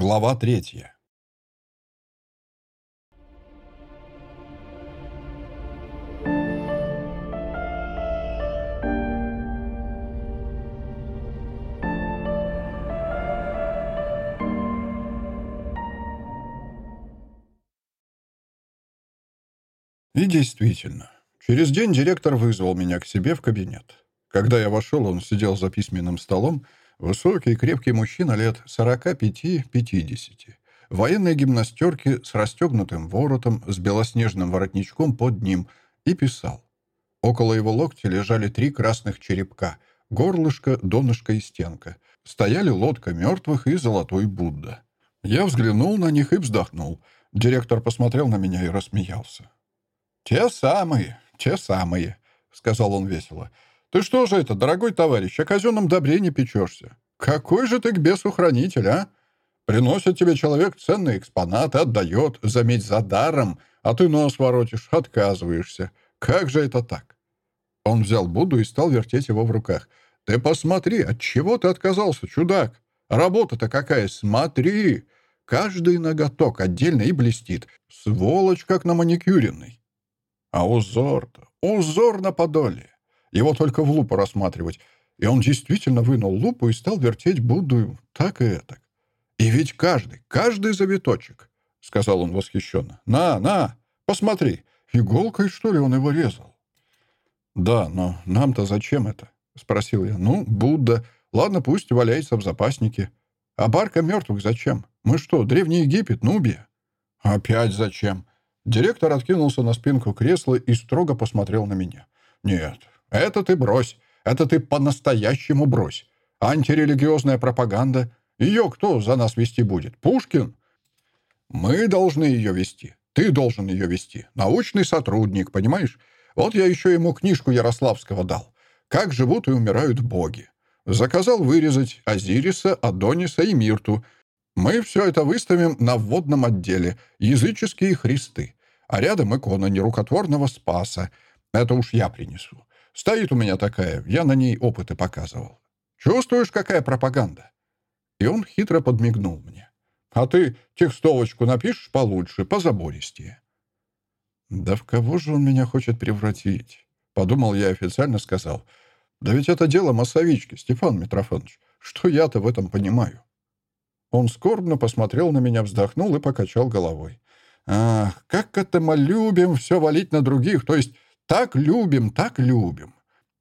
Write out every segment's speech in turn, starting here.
Глава третья. И действительно, через день директор вызвал меня к себе в кабинет. Когда я вошел, он сидел за письменным столом, высокий крепкий мужчина лет 45-50, в военной гимнастерке с расстегнутым воротом, с белоснежным воротничком под ним, и писал. Около его локтя лежали три красных черепка, горлышко, донышко и стенка. Стояли лодка мертвых и золотой Будда. Я взглянул на них и вздохнул. Директор посмотрел на меня и рассмеялся. «Те самые, те самые», — сказал он весело. Ты что же это, дорогой товарищ, о казенном добре не печешься? Какой же ты к бесу хранитель, а? Приносит тебе человек ценный экспонат, отдает, заметь, за даром, а ты нос воротишь, отказываешься. Как же это так? Он взял Будду и стал вертеть его в руках. Ты посмотри, от чего ты отказался, чудак? Работа-то какая, смотри! Каждый ноготок отдельно и блестит. Сволочь, как на маникюренный. А узор-то, узор на подоле. Его только в лупу рассматривать. И он действительно вынул лупу и стал вертеть Будду так и этак. «И ведь каждый, каждый завиточек», — сказал он восхищенно. «На, на, посмотри, иголкой, что ли, он его резал?» «Да, но нам-то зачем это?» — спросил я. «Ну, Будда. Ладно, пусть валяется в запаснике. А барка мертвых зачем? Мы что, Древний Египет, Нубия?» «Опять зачем?» Директор откинулся на спинку кресла и строго посмотрел на меня. «Нет, это ты брось. Это ты по-настоящему брось. Антирелигиозная пропаганда. Ее кто за нас вести будет? Пушкин? Мы должны ее вести. Ты должен ее вести. Научный сотрудник, понимаешь? Вот я еще ему книжку Ярославского дал. «Как живут и умирают боги». Заказал вырезать Азириса, Адониса и Мирту. Мы все это выставим на вводном отделе «Языческие христы». А рядом икона нерукотворного Спаса. Это уж я принесу. Стоит у меня такая, я на ней опыты показывал. Чувствуешь, какая пропаганда?» И он хитро подмигнул мне. «А ты текстовочку напишешь получше, позабористее». «Да в кого же он меня хочет превратить?» Подумал я официально сказал. «Да ведь это дело массовички, Степан Митрофанович. Что я-то в этом понимаю?» Он скорбно посмотрел на меня, вздохнул и покачал головой. «Ах, как это мы любим все валить на других, то есть так любим, так любим.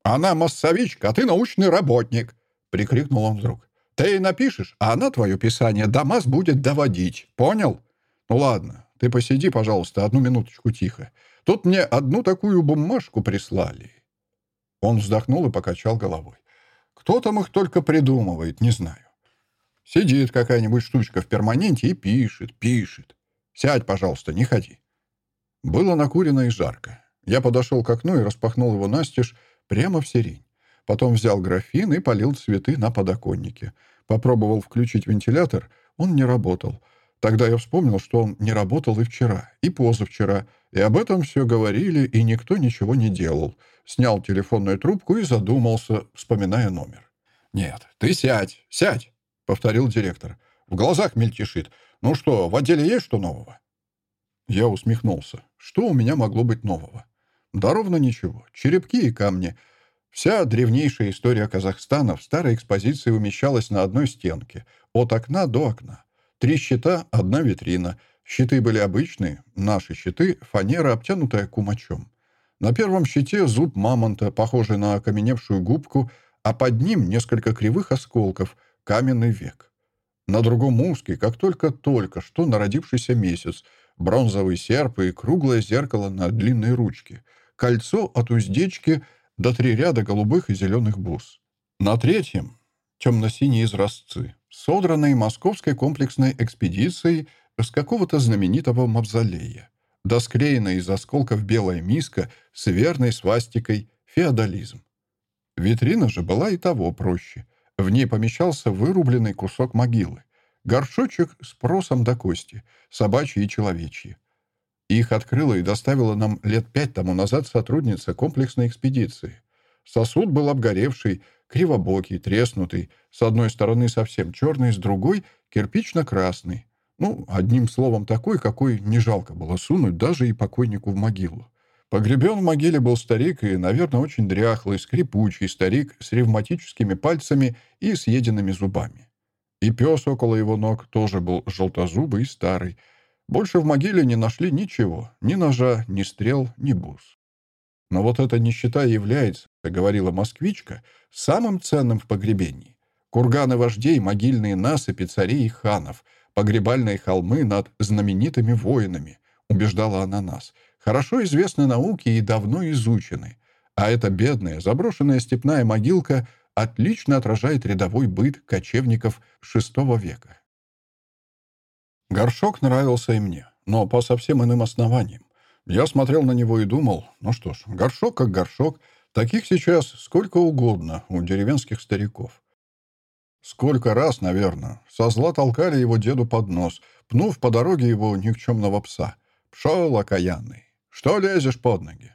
Она массовичка, а ты научный работник!» — прикрикнул он вдруг. «Ты напишешь, а она твое писание до будет доводить. Понял? Ну ладно, ты посиди, пожалуйста, одну минуточку тихо. Тут мне одну такую бумажку прислали». Он вздохнул и покачал головой. «Кто там их только придумывает, не знаю. Сидит какая-нибудь штучка в перманенте и пишет, пишет. Сядь, пожалуйста, не ходи». Было накурено и жарко. Я подошел к окну и распахнул его настежь прямо в сирень. Потом взял графин и полил цветы на подоконнике. Попробовал включить вентилятор, он не работал. Тогда я вспомнил, что он не работал и вчера, и позавчера, и об этом все говорили, и никто ничего не делал. Снял телефонную трубку и задумался, вспоминая номер. «Нет, ты сядь, сядь», — повторил директор. «В глазах мельтешит. Ну что, в отделе есть что нового?» Я усмехнулся. Что у меня могло быть нового? Да ровно ничего. Черепки и камни. Вся древнейшая история Казахстана в старой экспозиции умещалась на одной стенке, от окна до окна. Три щита, одна витрина. Щиты были обычные, наши щиты, фанера, обтянутая кумачом. На первом щите зуб мамонта, похожий на окаменевшую губку, а под ним несколько кривых осколков, каменный век. На другом узкий, как только-только что народившийся месяц, бронзовый серп и круглое зеркало на длинной ручке — кольцо от уздечки до три ряда голубых и зеленых бус. На третьем — темно-синие изразцы, содранные московской комплексной экспедицией с какого-то знаменитого мавзолея. Досклеенная из осколков белая миска с верной свастикой «Феодализм». Витрина же была и того проще. В ней помещался вырубленный кусок могилы. Горшочек с просом до кости, собачьи и человечьи. Их открыла и доставила нам лет пять тому назад сотрудница комплексной экспедиции. Сосуд был обгоревший, кривобокий, треснутый, с одной стороны совсем черный, с другой — кирпично-красный. Ну, одним словом, такой, какой не жалко было сунуть даже и покойнику в могилу. Погребен в могиле был старик и, наверное, очень дряхлый, скрипучий старик с ревматическими пальцами и съеденными зубами. И пес около его ног тоже был желтозубый и старый. Больше в могиле не нашли ничего, ни ножа, ни стрел, ни бус. Но вот эта нищета является, говорила москвичка, самым ценным в погребении. Курганы вождей, могильные насыпи царей и ханов, погребальные холмы над знаменитыми воинами, убеждала она нас, хорошо известны науке и давно изучены. А эта бедная, заброшенная степная могилка отлично отражает рядовой быт кочевников VI века. Горшок нравился и мне, но по совсем иным основаниям. Я смотрел на него и думал, ну что ж, горшок как горшок, таких сейчас сколько угодно у деревенских стариков. Сколько раз, наверное, со зла толкали его деду под нос, пнув по дороге его никчемного пса. Пшел окаянный, что лезешь под ноги?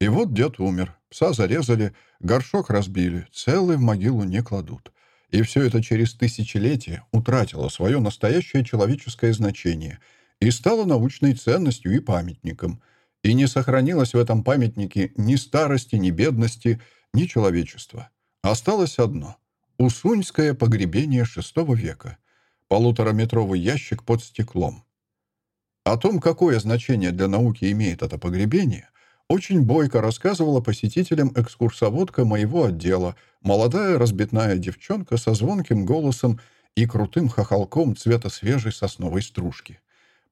И вот дед умер, пса зарезали, горшок разбили, целый в могилу не кладут. И все это через тысячелетия утратило свое настоящее человеческое значение — и стала научной ценностью и памятником. И не сохранилось в этом памятнике ни старости, ни бедности, ни человечества. Осталось одно — Усуньское погребение VI века. Полутораметровый ящик под стеклом. О том, какое значение для науки имеет это погребение, очень бойко рассказывала посетителям экскурсоводка моего отдела, молодая разбитная девчонка со звонким голосом и крутым хохолком цвета свежей сосновой стружки.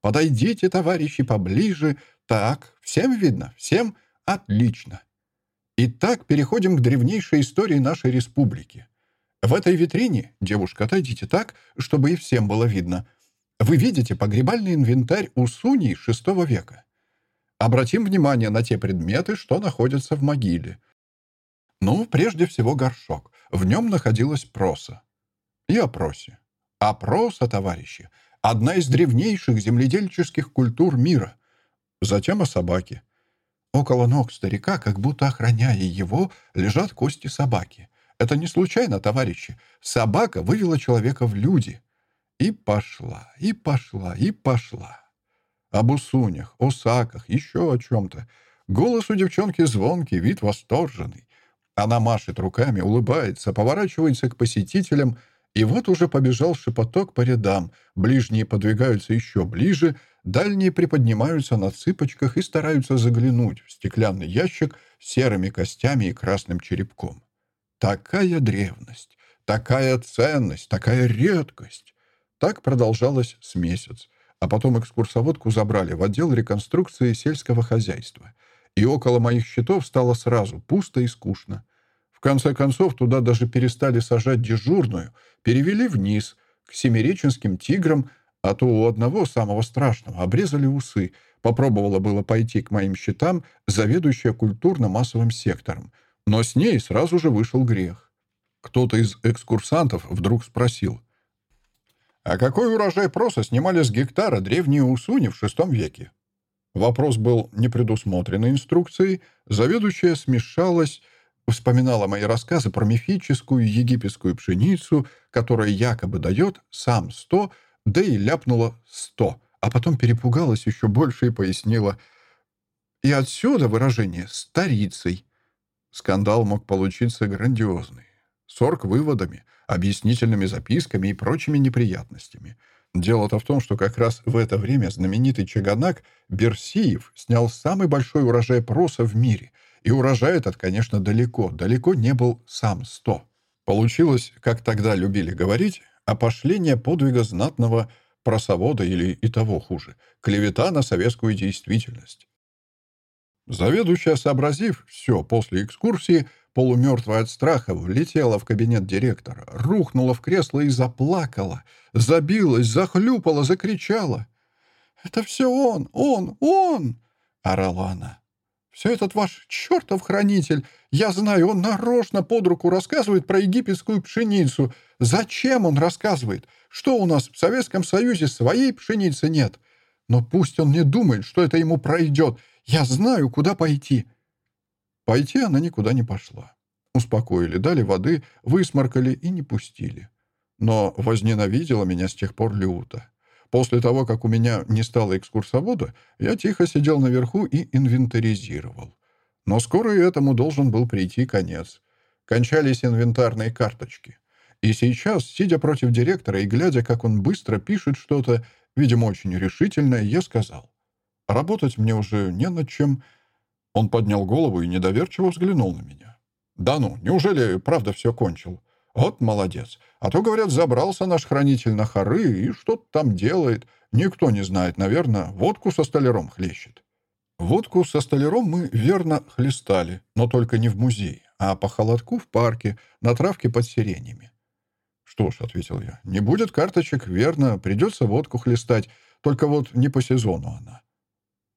Подойдите, товарищи, поближе. Так, всем видно? Всем? Отлично. Итак, переходим к древнейшей истории нашей республики. В этой витрине, девушка, отойдите так, чтобы и всем было видно. Вы видите погребальный инвентарь у Суни VI века. Обратим внимание на те предметы, что находятся в могиле. Ну, прежде всего, горшок. В нем находилась проса. И. А проса, товарищи, Одна из древнейших земледельческих культур мира. Затем о собаке. Около ног старика, как будто охраняя его, лежат кости собаки. Это не случайно, товарищи. Собака вывела человека в люди. И пошла, и пошла, и пошла. Об усунях, о саках, еще о чем-то. Голос у девчонки звонкий, вид восторженный. Она машет руками, улыбается, поворачивается к посетителям — и вот уже побежал шепоток по рядам, ближние подвигаются еще ближе, дальние приподнимаются на цыпочках и стараются заглянуть в стеклянный ящик с серыми костями и красным черепком. Такая древность, такая ценность, такая редкость. Так продолжалось с месяц. А потом экскурсоводку забрали в отдел реконструкции сельского хозяйства. И около моих счетов стало сразу пусто и скучно конце концов, туда даже перестали сажать дежурную, перевели вниз, к семиреченским тиграм, а то у одного самого страшного обрезали усы. Попробовала было пойти к моим счетам заведующая культурно-массовым сектором, но с ней сразу же вышел грех. Кто-то из экскурсантов вдруг спросил, «А какой урожай проса снимали с гектара древние усуни в VI веке?» Вопрос был не предусмотрен инструкцией, заведующая смешалась, Вспоминала мои рассказы про мифическую египетскую пшеницу, которая якобы дает сам сто, да и ляпнула сто, а потом перепугалась еще больше и пояснила. И отсюда выражение «старицей». Скандал мог получиться грандиозный. Сорок выводами, объяснительными записками и прочими неприятностями. Дело-то в том, что как раз в это время знаменитый чаганак Берсиев снял самый большой урожай проса в мире — и урожай этот, конечно, далеко, далеко не был сам сто. Получилось, как тогда любили говорить, опошление подвига знатного просовода или и того хуже, клевета на советскую действительность. Заведующая, сообразив все после экскурсии, полумертвая от страха, влетела в кабинет директора, рухнула в кресло и заплакала, забилась, захлюпала, закричала. «Это все он, он, он!» — орала она. Все этот ваш чертов хранитель, я знаю, он нарочно под руку рассказывает про египетскую пшеницу. Зачем он рассказывает? Что у нас в Советском Союзе своей пшеницы нет? Но пусть он не думает, что это ему пройдет. Я знаю, куда пойти». Пойти она никуда не пошла. Успокоили, дали воды, высморкали и не пустили. Но возненавидела меня с тех пор люто. После того, как у меня не стало экскурсовода, я тихо сидел наверху и инвентаризировал. Но скоро и этому должен был прийти конец. Кончались инвентарные карточки. И сейчас, сидя против директора и глядя, как он быстро пишет что-то, видимо, очень решительное, я сказал, «Работать мне уже не над чем». Он поднял голову и недоверчиво взглянул на меня. «Да ну, неужели правда все кончил? Вот молодец. А то, говорят, забрался наш хранитель на хоры и что-то там делает. Никто не знает, наверное, водку со столяром хлещет». Водку со столяром мы верно хлестали, но только не в музее, а по холодку в парке, на травке под сирениями. «Что ж», — ответил я, — «не будет карточек, верно, придется водку хлестать, только вот не по сезону она».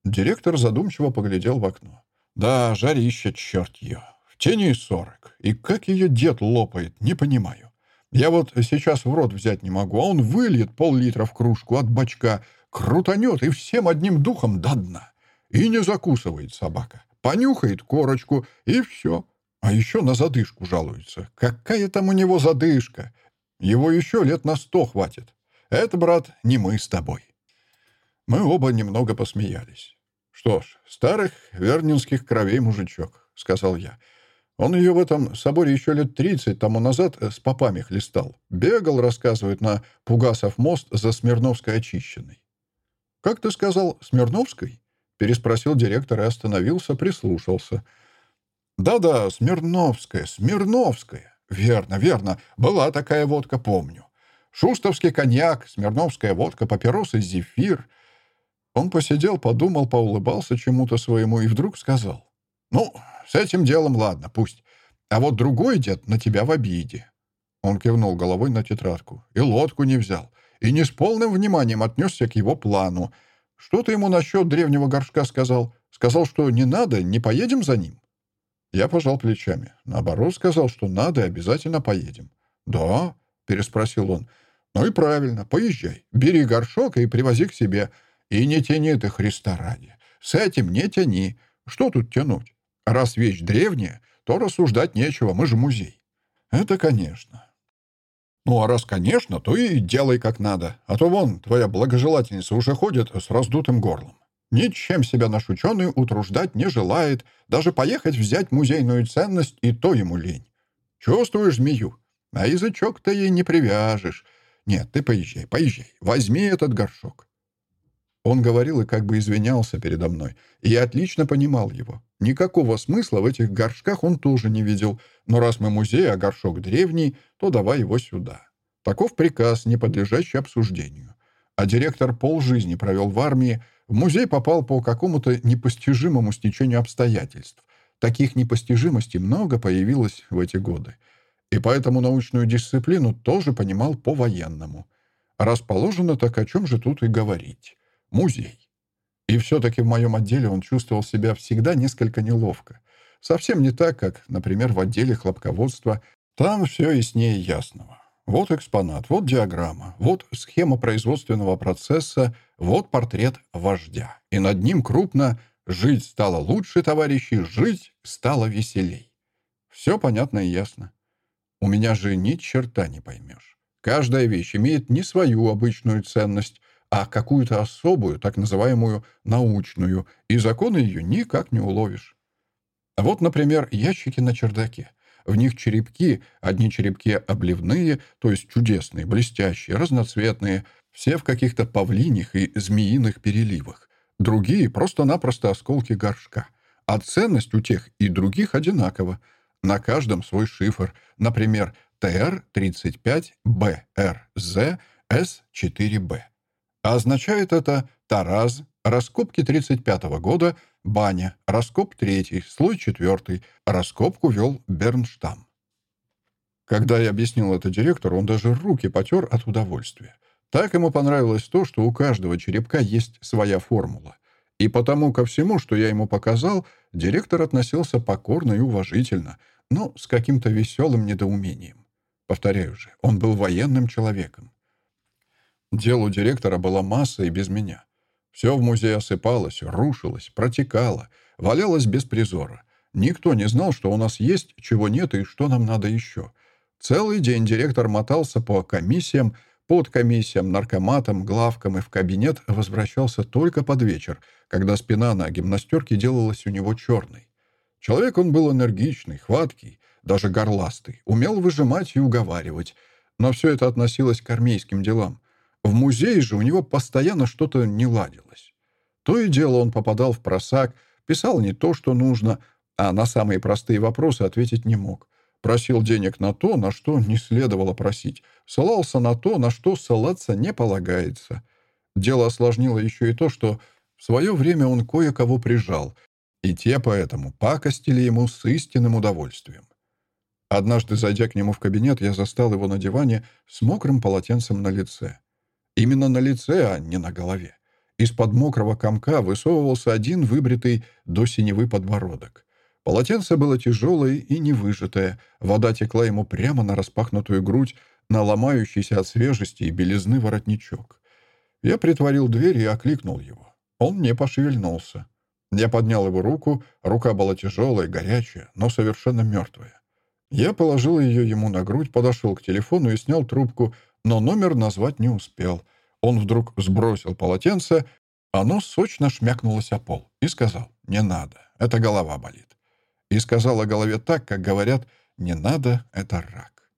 Директор задумчиво поглядел в окно. «Да, жарище, черт ее. В тени сорок. И как ее дед лопает, не понимаю. Я вот сейчас в рот взять не могу, а он выльет пол-литра в кружку от бачка, крутанет и всем одним духом до дна. И не закусывает собака. Понюхает корочку, и все. А еще на задышку жалуется. Какая там у него задышка? Его еще лет на сто хватит. Это, брат, не мы с тобой. Мы оба немного посмеялись. «Что ж, старых вернинских кровей мужичок», — сказал я. Он ее в этом соборе еще лет тридцать тому назад с попами хлестал. Бегал, рассказывает, на Пугасов мост за Смирновской очищенной. «Как ты сказал, Смирновской?» — переспросил директор и остановился, прислушался. «Да-да, Смирновская, Смирновская. «Верно, верно. Была такая водка, помню. Шустовский коньяк, смирновская водка, папиросы, зефир». Он посидел, подумал, поулыбался чему-то своему и вдруг сказал. «Ну, с этим делом ладно, пусть. А вот другой дед на тебя в обиде». Он кивнул головой на тетрадку. «И лодку не взял. И не с полным вниманием отнесся к его плану. Что ты ему насчет древнего горшка сказал? Сказал, что не надо, не поедем за ним?» Я пожал плечами. Наоборот, сказал, что надо и обязательно поедем. «Да?» — переспросил он. «Ну и правильно, поезжай. Бери горшок и привози к себе. И не тяни ты Христа ради. С этим не тяни. Что тут тянуть? Раз вещь древняя, то рассуждать нечего, мы же музей». «Это конечно». «Ну, а раз конечно, то и делай как надо. А то вон, твоя благожелательница уже ходит с раздутым горлом. Ничем себя наш ученый утруждать не желает, даже поехать взять музейную ценность, и то ему лень. Чувствуешь змею? А язычок-то ей не привяжешь. Нет, ты поезжай, поезжай, возьми этот горшок. Он говорил и как бы извинялся передо мной, и я отлично понимал его. Никакого смысла в этих горшках он тоже не видел, но раз мы музей, а горшок древний, то давай его сюда. Таков приказ, не подлежащий обсуждению. А директор полжизни провел в армии, в музей попал по какому-то непостижимому стечению обстоятельств. Таких непостижимостей много появилось в эти годы. И поэтому научную дисциплину тоже понимал по-военному. Раз положено, так о чем же тут и говорить? Музей. И все-таки в моем отделе он чувствовал себя всегда несколько неловко. Совсем не так, как, например, в отделе хлопководства. Там все яснее ясного. Вот экспонат, вот диаграмма, вот схема производственного процесса, вот портрет вождя. И над ним крупно «Жить стало лучше, товарищи, жить стало веселей». Все понятно и ясно. У меня же ни черта не поймешь. Каждая вещь имеет не свою обычную ценность, а какую-то особую, так называемую научную, и законы ее никак не уловишь. Вот, например, ящики на чердаке. В них черепки, одни черепки обливные, то есть чудесные, блестящие, разноцветные, все в каких-то павлиних и змеиных переливах. Другие — просто-напросто осколки горшка. А ценность у тех и других одинакова. На каждом свой шифр. Например, ТР-35БРЗ-С4Б. А означает это «Тараз», «Раскопки 35-го года», Баня. Раскоп третий. Слой четвертый. Раскопку вел Бернштам. Когда я объяснил это директору, он даже руки потер от удовольствия. Так ему понравилось то, что у каждого черепка есть своя формула. И потому ко всему, что я ему показал, директор относился покорно и уважительно, но с каким-то веселым недоумением. Повторяю же, он был военным человеком. Делу директора была масса и без меня. Все в музее осыпалось, рушилось, протекало, валялось без призора. Никто не знал, что у нас есть, чего нет и что нам надо еще. Целый день директор мотался по комиссиям, под комиссиям, наркоматам, главкам и в кабинет возвращался только под вечер, когда спина на гимнастерке делалась у него черной. Человек он был энергичный, хваткий, даже горластый, умел выжимать и уговаривать. Но все это относилось к армейским делам. В музее же у него постоянно что-то не ладилось. То и дело он попадал в просак, писал не то, что нужно, а на самые простые вопросы ответить не мог. Просил денег на то, на что не следовало просить. Ссылался на то, на что ссылаться не полагается. Дело осложнило еще и то, что в свое время он кое-кого прижал, и те поэтому пакостили ему с истинным удовольствием. Однажды, зайдя к нему в кабинет, я застал его на диване с мокрым полотенцем на лице. Именно на лице, а не на голове. Из-под мокрого комка высовывался один выбритый до синевы подбородок. Полотенце было тяжелое и невыжатое, вода текла ему прямо на распахнутую грудь, на ломающийся от свежести и белизны воротничок. Я притворил дверь и окликнул его. Он не пошевельнулся. Я поднял его руку, рука была тяжелая, горячая, но совершенно мертвая. Я положил ее ему на грудь, подошел к телефону и снял трубку, но номер назвать не успел. Он вдруг сбросил полотенце, оно сочно шмякнулось о пол и сказал «Не надо, это голова болит» и сказал о голове так, как говорят «не надо, это рак».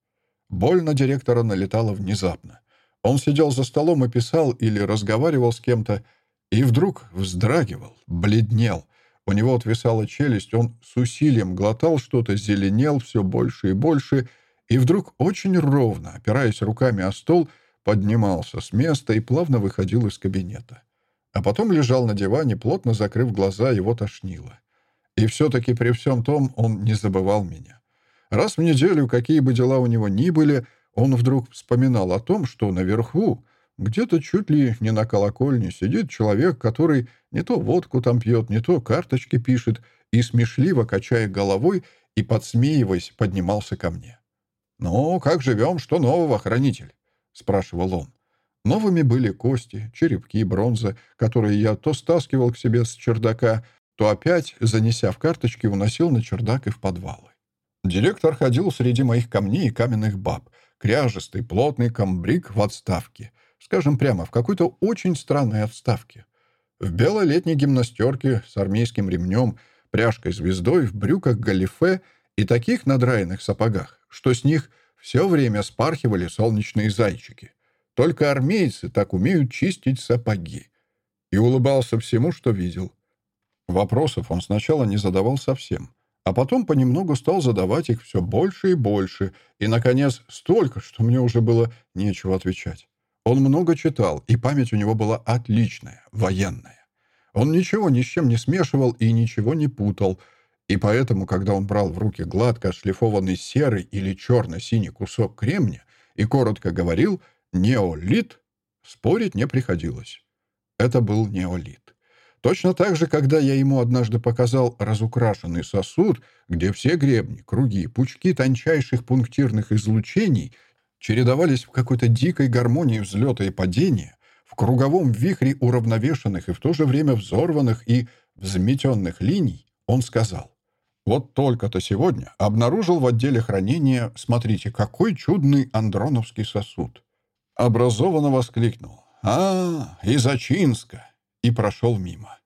Боль на директора налетала внезапно. Он сидел за столом и писал или разговаривал с кем-то, и вдруг вздрагивал, бледнел. У него отвисала челюсть, он с усилием глотал что-то, зеленел все больше и больше, и вдруг очень ровно, опираясь руками о стол, поднимался с места и плавно выходил из кабинета. А потом лежал на диване, плотно закрыв глаза, его тошнило. И все-таки при всем том он не забывал меня. Раз в неделю, какие бы дела у него ни были, он вдруг вспоминал о том, что наверху, где-то чуть ли не на колокольне, сидит человек, который не то водку там пьет, не то карточки пишет, и смешливо, качая головой и подсмеиваясь, поднимался ко мне. «Ну, как живем? Что нового, хранитель?» — спрашивал он. Новыми были кости, черепки, бронза, которые я то стаскивал к себе с чердака, то опять, занеся в карточки, уносил на чердак и в подвалы. Директор ходил среди моих камней и каменных баб, кряжестый, плотный комбриг в отставке, скажем прямо, в какой-то очень странной отставке. В белой летней гимнастерке с армейским ремнем, пряжкой-звездой, в брюках галифе и таких надраенных сапогах, что с них все время спархивали солнечные зайчики. Только армейцы так умеют чистить сапоги. И улыбался всему, что видел. Вопросов он сначала не задавал совсем, а потом понемногу стал задавать их все больше и больше, и, наконец, столько, что мне уже было нечего отвечать. Он много читал, и память у него была отличная, военная. Он ничего ни с чем не смешивал и ничего не путал, и поэтому, когда он брал в руки гладко отшлифованный серый или черно-синий кусок кремня и коротко говорил «неолит», спорить не приходилось. Это был неолит. Точно так же, когда я ему однажды показал разукрашенный сосуд, где все гребни, круги, пучки тончайших пунктирных излучений чередовались в какой-то дикой гармонии взлета и падения, в круговом вихре уравновешенных и в то же время взорванных и взметенных линий, он сказал, «Вот только-то сегодня обнаружил в отделе хранения, смотрите, какой чудный андроновский сосуд». Образованно воскликнул, «А, из Ачинска!» и прошел мимо.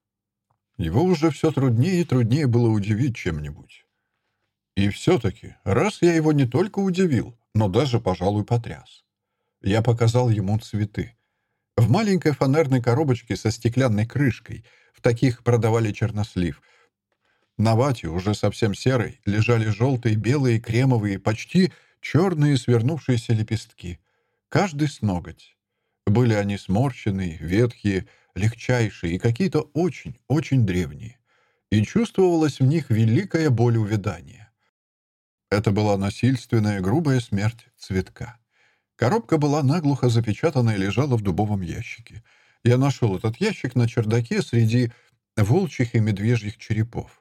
Его уже все труднее и труднее было удивить чем-нибудь. И все-таки, раз я его не только удивил, но даже, пожалуй, потряс. Я показал ему цветы. В маленькой фонарной коробочке со стеклянной крышкой, в таких продавали чернослив. На вате, уже совсем серой, лежали желтые, белые, кремовые, почти черные свернувшиеся лепестки. Каждый с ноготь. Были они сморщенные, ветхие, легчайшие и какие-то очень-очень древние. И чувствовалась в них великая боль увядания. Это была насильственная грубая смерть цветка. Коробка была наглухо запечатана и лежала в дубовом ящике. Я нашел этот ящик на чердаке среди волчьих и медвежьих черепов.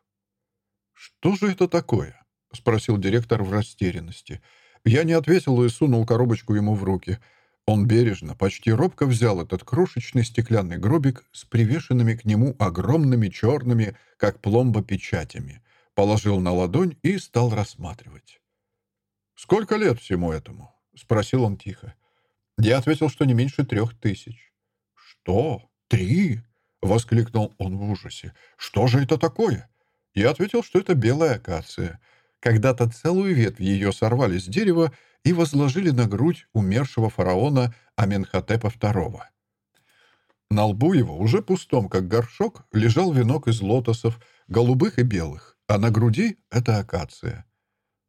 «Что же это такое?» — спросил директор в растерянности. Я не ответил и сунул коробочку ему в руки — он бережно, почти робко взял этот крошечный стеклянный гробик с привешенными к нему огромными черными, как пломба, печатями, положил на ладонь и стал рассматривать. «Сколько лет всему этому?» — спросил он тихо. Я ответил, что не меньше трех тысяч. «Что? Три?» — воскликнул он в ужасе. «Что же это такое?» Я ответил, что это белая акация. Когда-то целую ветвь ее сорвали с дерева и возложили на грудь умершего фараона Аменхотепа II. На лбу его, уже пустом, как горшок, лежал венок из лотосов, голубых и белых, а на груди — это акация.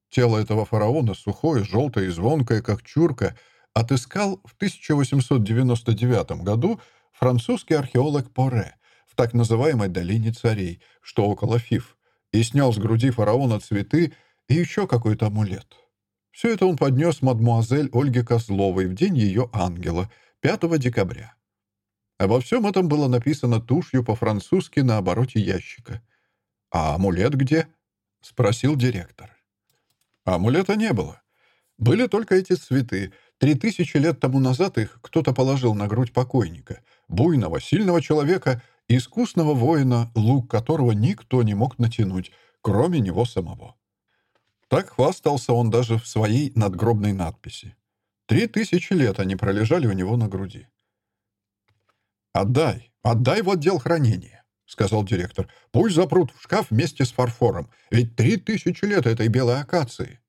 Тело этого фараона, сухое, желтое и звонкое, как чурка, отыскал в 1899 году французский археолог Поре в так называемой «долине царей», что около Фиф, и снял с груди фараона цветы и еще какой-то амулет. Все это он поднес мадмуазель Ольге Козловой в день ее ангела, 5 декабря. Обо всем этом было написано тушью по-французски на обороте ящика. «А амулет где?» — спросил директор. Амулета не было. Были только эти цветы. Три тысячи лет тому назад их кто-то положил на грудь покойника, буйного, сильного человека, искусного воина, лук которого никто не мог натянуть, кроме него самого. Так хвастался он даже в своей надгробной надписи. Три тысячи лет они пролежали у него на груди. «Отдай, отдай в отдел хранения», — сказал директор. «Пусть запрут в шкаф вместе с фарфором, ведь три тысячи лет этой белой акации».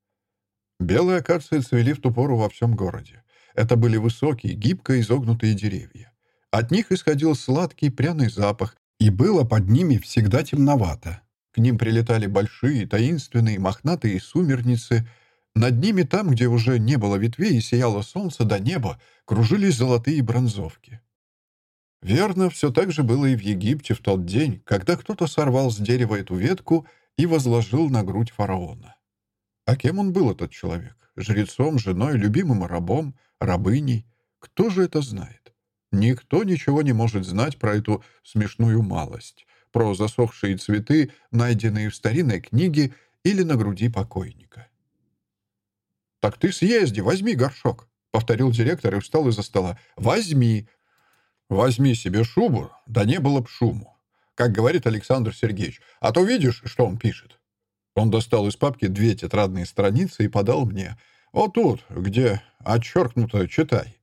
Белые акации цвели в ту пору во всем городе. Это были высокие, гибко изогнутые деревья. От них исходил сладкий пряный запах, и было под ними всегда темновато. К ним прилетали большие, таинственные, мохнатые сумерницы. Над ними, там, где уже не было ветвей и сияло солнце до неба, кружились золотые бронзовки. Верно, все так же было и в Египте в тот день, когда кто-то сорвал с дерева эту ветку и возложил на грудь фараона. А кем он был, этот человек? Жрецом, женой, любимым рабом, рабыней? Кто же это знает? Никто ничего не может знать про эту смешную малость, про засохшие цветы, найденные в старинной книге или на груди покойника. «Так ты съезди, возьми горшок», — повторил директор и встал из-за стола. «Возьми, Возьми себе шубу, да не было б шуму, как говорит Александр Сергеевич, а то видишь, что он пишет. Он достал из папки две тетрадные страницы и подал мне. Вот тут, где отчеркнуто «читай».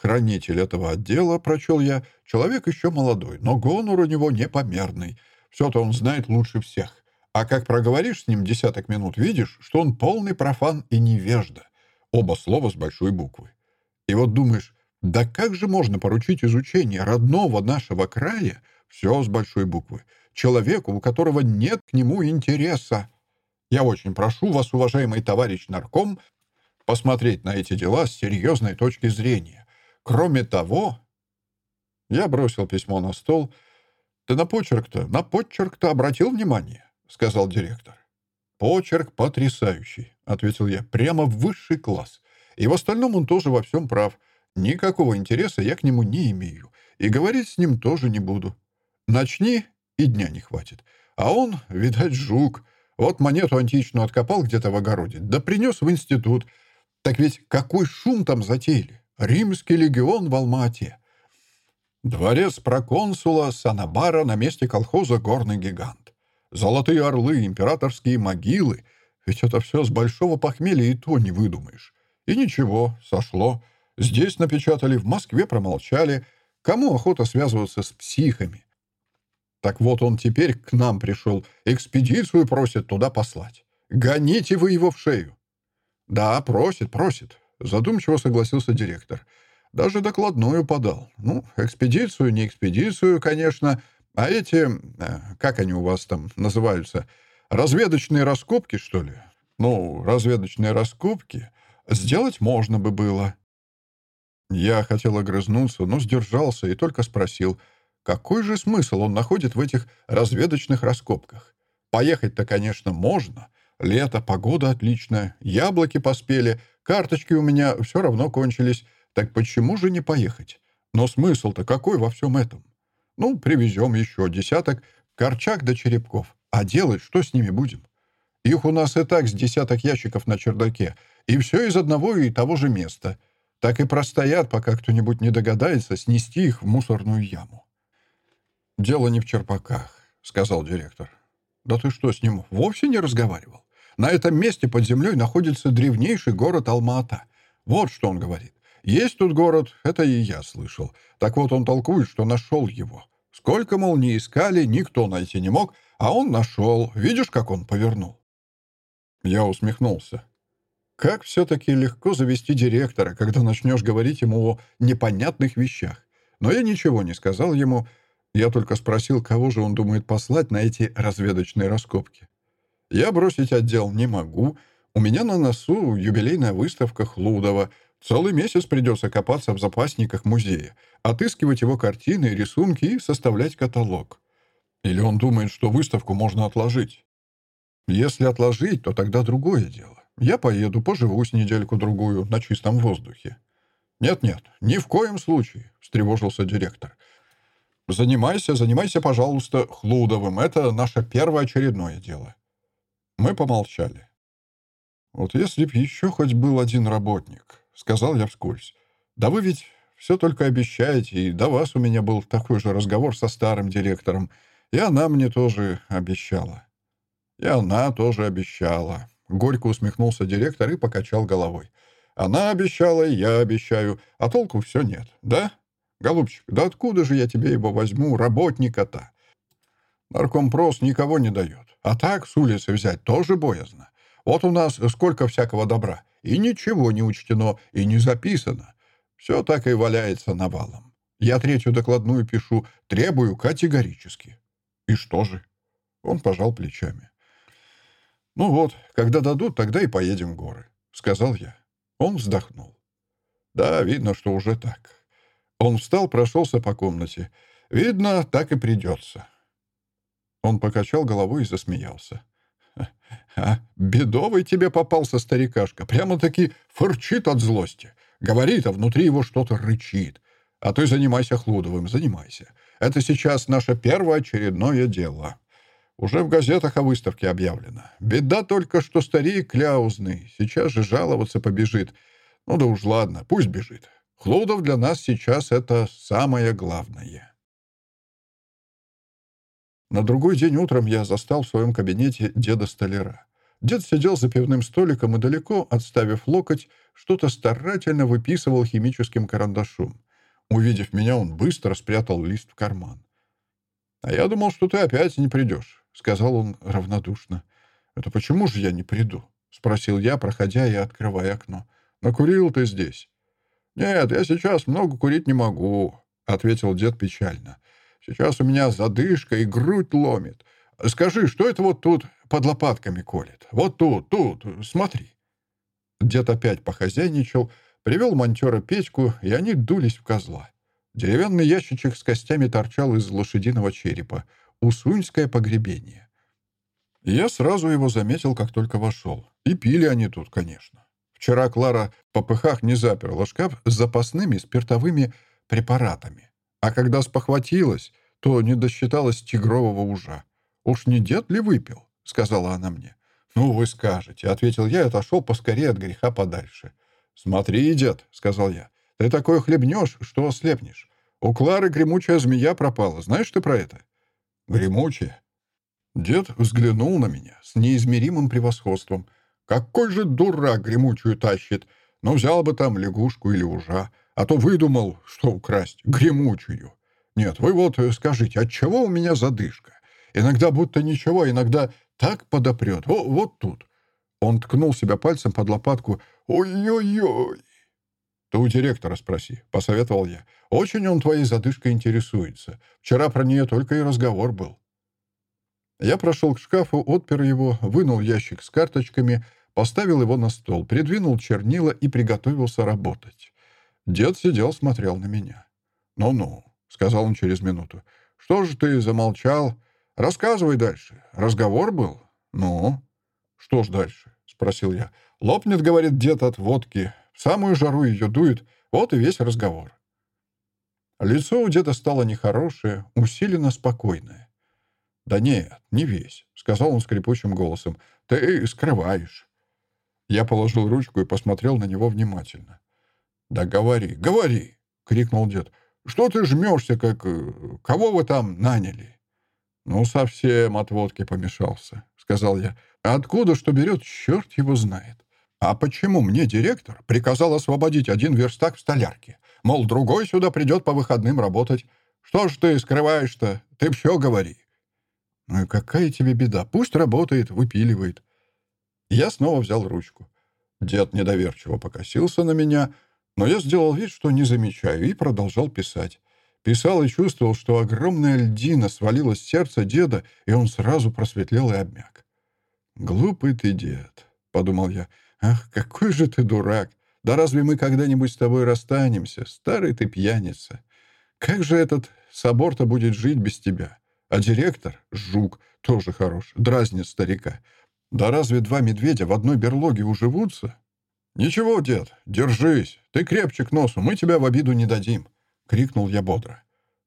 Хранитель этого отдела, прочел я, человек еще молодой, но гонор у него непомерный. Все-то он знает лучше всех. А как проговоришь с ним десяток минут, видишь, что он полный профан и невежда. Оба слова с большой буквы. И вот думаешь, да как же можно поручить изучение родного нашего края, все с большой буквы, человеку, у которого нет к нему интереса? Я очень прошу вас, уважаемый товарищ нарком, посмотреть на эти дела с серьезной точки зрения. Кроме того... Я бросил письмо на стол. «Ты на почерк-то, на почерк-то обратил внимание?» — сказал директор. «Почерк потрясающий», — ответил я, — «прямо в высший класс. И в остальном он тоже во всем прав». Никакого интереса я к нему не имею, и говорить с ним тоже не буду. Начни, и дня не хватит. А он, видать, жук. Вот монету античную откопал где-то в огороде, да принес в институт. Так ведь какой шум там затеяли? Римский легион в Алма-Ате. Дворец проконсула Санабара на месте колхоза «Горный гигант». Золотые орлы, императорские могилы. Ведь это все с большого похмелья и то не выдумаешь. И ничего, сошло. Здесь напечатали, в Москве промолчали. Кому охота связываться с психами? Так вот он теперь к нам пришел. Экспедицию просит туда послать. Гоните вы его в шею. Да, просит, просит. Задумчиво согласился директор. Даже докладную подал. Ну, экспедицию, не экспедицию, конечно. А эти, э, как они у вас там называются, разведочные раскопки, что ли? Ну, разведочные раскопки сделать можно бы было. Я хотел огрызнуться, но сдержался и только спросил, какой же смысл он находит в этих разведочных раскопках? Поехать-то, конечно, можно. Лето, погода отличная, яблоки поспели, карточки у меня все равно кончились. Так почему же не поехать? Но смысл-то какой во всем этом? Ну, привезем еще десяток корчак до черепков. А делать что с ними будем? Их у нас и так с десяток ящиков на чердаке, и все из одного и того же места — так и простоят, пока кто-нибудь не догадается снести их в мусорную яму. «Дело не в черпаках», — сказал директор. Да ты что, с ним вовсе не разговаривал? На этом месте под землей находится древнейший город Алма-Ата. Вот что он говорит. Есть тут город, это и я слышал. Так вот он толкует, что нашел его. Сколько, мол, не искали, никто найти не мог, а он нашел. Видишь, как он повернул?» Я усмехнулся. Как все-таки легко завести директора, когда начнешь говорить ему о непонятных вещах. Но я ничего не сказал ему. Я только спросил, кого же он думает послать на эти разведочные раскопки. Я бросить отдел не могу. У меня на носу юбилейная выставка Хлудова. Целый месяц придется копаться в запасниках музея, отыскивать его картины и рисунки и составлять каталог. Или он думает, что выставку можно отложить? Если отложить, то тогда другое дело. Я поеду, поживу с недельку-другую на чистом воздухе. «Нет-нет, ни в коем случае», — встревожился директор. «Занимайся, занимайся, пожалуйста, Хлудовым. Это наше первоочередное дело». Мы помолчали. «Вот если б еще хоть был один работник», — сказал я вскользь. «Да вы ведь все только обещаете, и до вас у меня был такой же разговор со старым директором, и она мне тоже обещала». «И она тоже обещала», — горько усмехнулся директор и покачал головой. «Она обещала, и я обещаю, а толку все нет, да? Голубчик, да откуда же я тебе его возьму, работника-то? Наркомпрос никого не дает, а так с улицы взять тоже боязно. Вот у нас сколько всякого добра, и ничего не учтено, и не записано. Все так и валяется навалом. Я третью докладную пишу, требую категорически. И что же? Он пожал плечами. «Ну вот, когда дадут, тогда и поедем в горы», — сказал я. Он вздохнул. «Да, видно, что уже так». Он встал, прошелся по комнате. «Видно, так и придется». Он покачал головой и засмеялся. «А, бедовый тебе попался старикашка. Прямо-таки фырчит от злости. Говорит, а внутри его что-то рычит. А ты занимайся Хлудовым, занимайся. Это сейчас наше первоочередное дело. Уже в газетах о выставке объявлено. Беда только, что старик кляузный. Сейчас же жаловаться побежит. Ну да уж ладно, пусть бежит. Хлудов для нас сейчас это самое главное. На другой день утром я застал в своем кабинете деда столяра. Дед сидел за пивным столиком и далеко, отставив локоть, что-то старательно выписывал химическим карандашом. Увидев меня, он быстро спрятал лист в карман. «А я думал, что ты опять не придешь. — сказал он равнодушно. «Это почему же я не приду?» — спросил я, проходя и открывая окно. «Накурил ты здесь?» «Нет, я сейчас много курить не могу», — ответил дед печально. «Сейчас у меня задышка и грудь ломит. Скажи, что это вот тут под лопатками колет? Вот тут, тут, смотри». Дед опять похозяйничал, привел монтера Петьку, и они дулись в козла. Деревянный ящичек с костями торчал из лошадиного черепа. Усуньское погребение. Я сразу его заметил, как только вошел. И пили они тут, конечно. Вчера Клара по пыхах не заперла шкаф с запасными спиртовыми препаратами. А когда спохватилась, то не досчиталась тигрового ужа. «Уж не дед ли выпил?» — сказала она мне. «Ну, вы скажете», — ответил я и отошел поскорее от греха подальше. «Смотри, дед», — сказал я, — «ты такой хлебнешь, что ослепнешь. У Клары гремучая змея пропала. Знаешь ты про это?» Гремучая. Дед взглянул на меня с неизмеримым превосходством. Какой же дурак гремучую тащит! Но взял бы там лягушку или ужа, а то выдумал, что украсть, гремучую. Нет, вы вот скажите, от чего у меня задышка? Иногда будто ничего, иногда так подопрет. О, вот тут. Он ткнул себя пальцем под лопатку. «Ой-ой-ой!» «Ты у директора спроси», — посоветовал я. «Очень он твоей задышкой интересуется. Вчера про нее только и разговор был». Я прошел к шкафу, отпер его, вынул ящик с карточками, поставил его на стол, придвинул чернила и приготовился работать. Дед сидел, смотрел на меня. «Ну-ну», — сказал он через минуту. «Что же ты замолчал? Рассказывай дальше. Разговор был? Ну?» «Что ж дальше?» — спросил я. «Лопнет, — говорит дед, — от водки самую жару ее дует, вот и весь разговор. Лицо у деда стало нехорошее, усиленно спокойное. «Да нет, не весь», — сказал он скрипучим голосом. «Ты скрываешь». Я положил ручку и посмотрел на него внимательно. «Да говори, говори!» — крикнул дед. «Что ты жмешься, как... Кого вы там наняли?» «Ну, совсем от водки помешался», — сказал я. «Откуда что берет, черт его знает. А почему мне директор приказал освободить один верстак в столярке? Мол, другой сюда придет по выходным работать. Что ж ты скрываешь-то? Ты все говори». «Ну и какая тебе беда? Пусть работает, выпиливает». Я снова взял ручку. Дед недоверчиво покосился на меня, но я сделал вид, что не замечаю, и продолжал писать. Писал и чувствовал, что огромная льдина свалилась с сердца деда, и он сразу просветлел и обмяк. «Глупый ты, дед», — подумал я. «Ах, какой же ты дурак! Да разве мы когда-нибудь с тобой расстанемся? Старый ты пьяница! Как же этот собор-то будет жить без тебя? А директор, жук, тоже хорош, дразнит старика. Да разве два медведя в одной берлоге уживутся? Ничего, дед, держись, ты крепче к носу, мы тебя в обиду не дадим крикнул я бодро.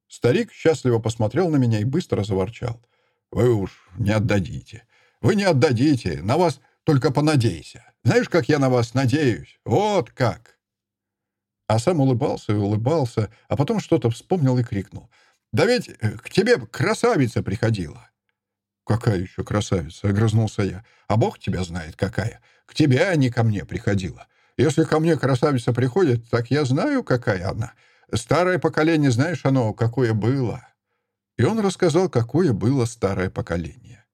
Старик счастливо посмотрел на меня и быстро заворчал. «Вы уж не отдадите. Вы не отдадите. На вас только понадейся. Знаешь, как я на вас надеюсь? Вот как!» А сам улыбался и улыбался, а потом что-то вспомнил и крикнул. «Да ведь э, к тебе красавица приходила!» «Какая еще красавица?» — огрызнулся я. «А Бог тебя знает, какая. К тебе, а не ко мне приходила. Если ко мне красавица приходит, так я знаю, какая она. Старое поколение, знаешь, оно какое было?» И он рассказал, какое было старое поколение.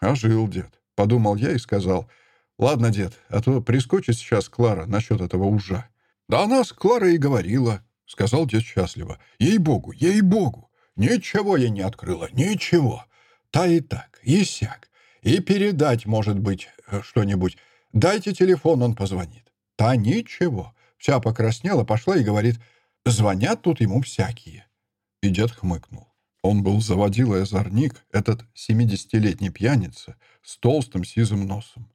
«А жил дед», — подумал я и сказал. «Ладно, дед, а то прискочит сейчас Клара насчет этого ужа». «Да она с Кларой и говорила», — сказал дед счастливо. «Ей-богу, ей-богу! Ничего я не открыла, ничего. Та и так, и сяк. И передать, может быть, что-нибудь. Дайте телефон, он позвонит. Та ничего. Вся покраснела, пошла и говорит, Звонят тут ему всякие». И дед хмыкнул. Он был заводилый озорник, этот семидесятилетний пьяница с толстым сизым носом.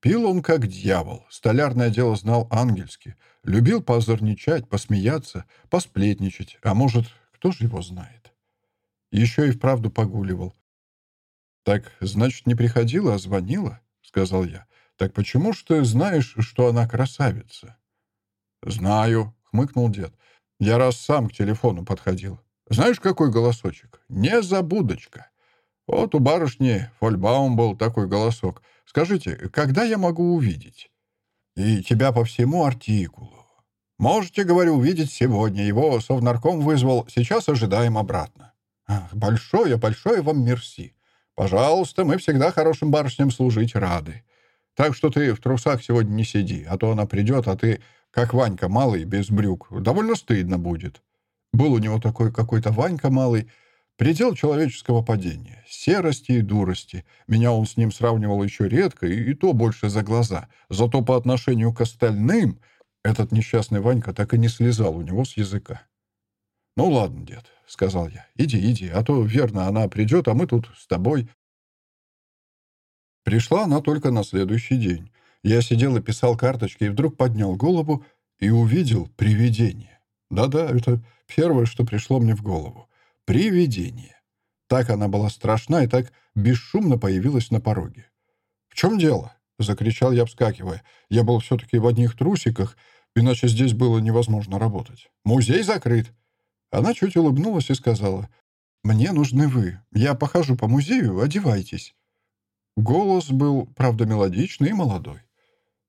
Пил он как дьявол, столярное дело знал ангельски, любил поозорничать, посмеяться, посплетничать, а может, кто же его знает. Еще и вправду погуливал. «Так, значит, не приходила, а звонила?» — сказал я. «Так почему ж ты знаешь, что она красавица?» «Знаю», — хмыкнул дед. Я раз сам к телефону подходил. Знаешь, какой голосочек? Незабудочка. Вот у барышни Фольбаум был такой голосок. Скажите, когда я могу увидеть? И тебя по всему артикулу. Можете, говорю, увидеть сегодня. Его совнарком вызвал. Сейчас ожидаем обратно. Ах, большое, большое вам мерси. Пожалуйста, мы всегда хорошим барышням служить рады. Так что ты в трусах сегодня не сиди, а то она придет, а ты как Ванька малый, без брюк. Довольно стыдно будет. Был у него такой какой-то Ванька малый, предел человеческого падения, серости и дурости. Меня он с ним сравнивал еще редко, и, и то больше за глаза. Зато по отношению к остальным этот несчастный Ванька так и не слезал у него с языка. «Ну ладно, дед», — сказал я, — «иди, иди, а то, верно, она придет, а мы тут с тобой». Пришла она только на следующий день. Я сидел и писал карточки, и вдруг поднял голову и увидел привидение. Да-да, это первое, что пришло мне в голову. Привидение. Так она была страшна и так бесшумно появилась на пороге. «В чем дело?» — закричал я, вскакивая. Я был все-таки в одних трусиках, иначе здесь было невозможно работать. «Музей закрыт!» Она чуть улыбнулась и сказала, «Мне нужны вы. Я похожу по музею, одевайтесь». Голос был, правда, мелодичный и молодой.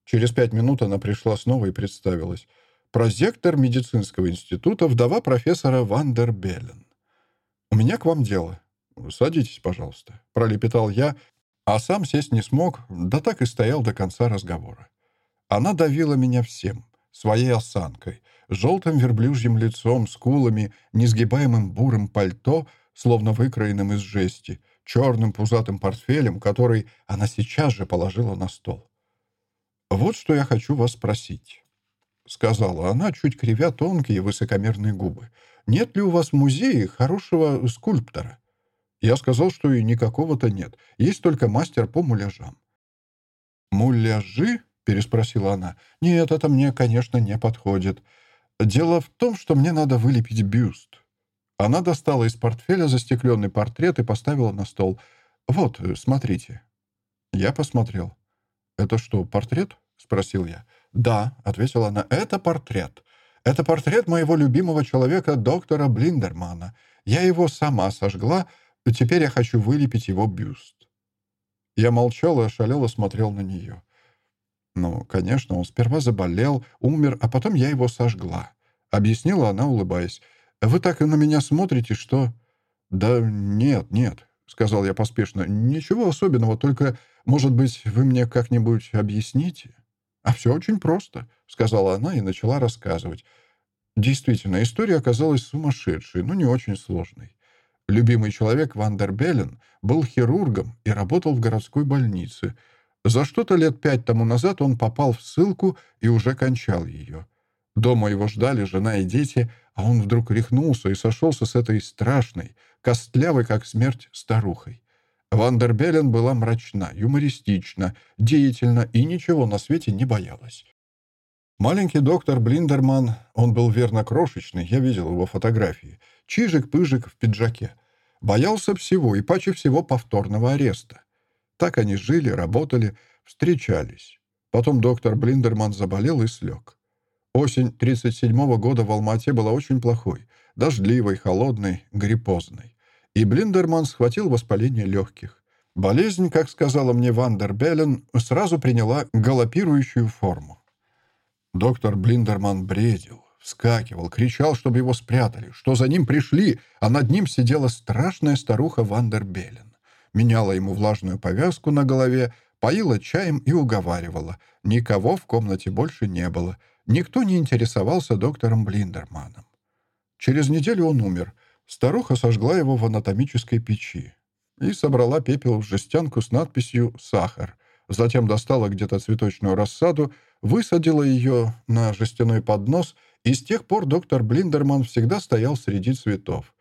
Через пять минут она пришла снова и представилась. Прозектор медицинского института, вдова профессора Вандербеллен. «У меня к вам дело. Садитесь, пожалуйста», — пролепетал я, а сам сесть не смог, да так и стоял до конца разговора. Она давила меня всем, своей осанкой, желтым верблюжьим лицом, скулами, несгибаемым бурым пальто, словно выкроенным из жести, черным пузатым портфелем, который она сейчас же положила на стол. «Вот что я хочу вас спросить», — сказала она, чуть кривя тонкие высокомерные губы. «Нет ли у вас в музее хорошего скульптора?» Я сказал, что и никакого-то нет. Есть только мастер по муляжам. «Муляжи?» — переспросила она. «Нет, это мне, конечно, не подходит. Дело в том, что мне надо вылепить бюст». Она достала из портфеля застекленный портрет и поставила на стол. «Вот, смотрите». Я посмотрел. «Это что, портрет?» — спросил я. «Да», — ответила она, — «это портрет. Это портрет моего любимого человека, доктора Блиндермана. Я его сама сожгла. Теперь я хочу вылепить его бюст». Я молчал и ошалело смотрел на нее. Ну, конечно, он сперва заболел, умер, а потом я его сожгла. Объяснила она, улыбаясь. «Вы так на меня смотрите, что...» «Да нет, нет», — сказал я поспешно. «Ничего особенного, только, может быть, вы мне как-нибудь объясните?» «А все очень просто», — сказала она и начала рассказывать. Действительно, история оказалась сумасшедшей, но не очень сложной. Любимый человек Вандербеллен был хирургом и работал в городской больнице. За что-то лет пять тому назад он попал в ссылку и уже кончал ее. Дома его ждали жена и дети, а он вдруг рехнулся и сошелся с этой страшной, костлявой, как смерть, старухой. Вандербеллен была мрачна, юмористична, деятельна и ничего на свете не боялась. Маленький доктор Блиндерман, он был верно крошечный, я видел его фотографии, чижик-пыжик в пиджаке. Боялся всего и паче всего повторного ареста. Так они жили, работали, встречались. Потом доктор Блиндерман заболел и слег. Осень 37-го года в Алмате была очень плохой, дождливой, холодной, гриппозной. И Блиндерман схватил воспаление легких. Болезнь, как сказала мне Вандербеллен, сразу приняла галопирующую форму. Доктор Блиндерман бредил, вскакивал, кричал, чтобы его спрятали, что за ним пришли, а над ним сидела страшная старуха Вандербеллен. Меняла ему влажную повязку на голове, поила чаем и уговаривала. Никого в комнате больше не было. Никто не интересовался доктором Блиндерманом. Через неделю он умер. Старуха сожгла его в анатомической печи и собрала пепел в жестянку с надписью «Сахар». Затем достала где-то цветочную рассаду, высадила ее на жестяной поднос, и с тех пор доктор Блиндерман всегда стоял среди цветов.